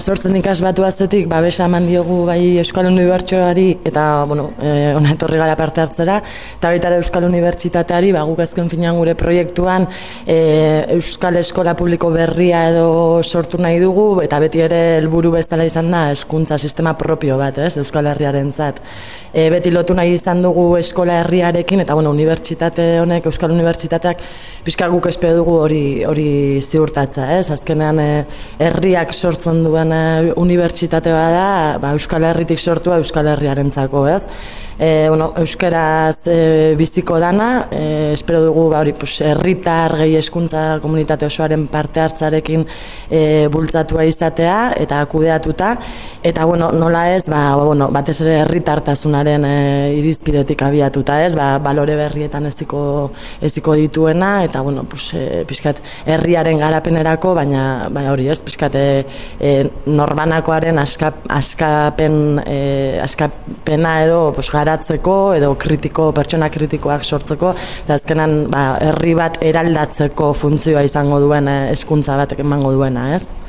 sortzen ikas batu azetik, babesa eman diogu bai Euskal Unibertsioari eta, bueno, e, ona etorri gara parte hartzera, eta baita Euskal Unibertsitateari, ba, guk azken finean gure proiektuan e, Euskal Eskola Publiko berria edo sortu nahi dugu, eta beti ere helburu bezala izan da, eskuntza sistema propio bat, ez, Euskal Herriaren zat. E, beti lotu nahi izan dugu eskola herriarekin, eta, bueno, Unibertsitate honek, Euskal Unibertsitateak, pixka guk espero dugu hori hori ziurtatza, ez, azkenean e, herriak sortzen duen e, unibertsitate bada, ba, Euskal Herritik sortua Euskal Herriarentzako, ez? E, bueno, euskeraz e, biziko dana, e, espero dugu ba, hori, pues, herritar gehi eskuntza komunitate osoaren parte hartzarekin e, bultzatua izatea eta kudeatuta, eta bueno, nola ez, ba, bueno, batez ere herritartasunaren e, irizpidetik abiatuta ez, ba, balore berrietan eziko, eziko dituena, eta bueno, pues, e, pixkat, herriaren garapenerako, baina, baina hori ez, pixkat, e, e, norbanakoaren askap, askapen, e, askapena edo, pues, garatzeko edo kritiko pertsona kritikoak sortzeko eta azkenan ba, herri bat eraldatzeko funtzioa izango duen eh, hezkuntza bat emango duena, ez?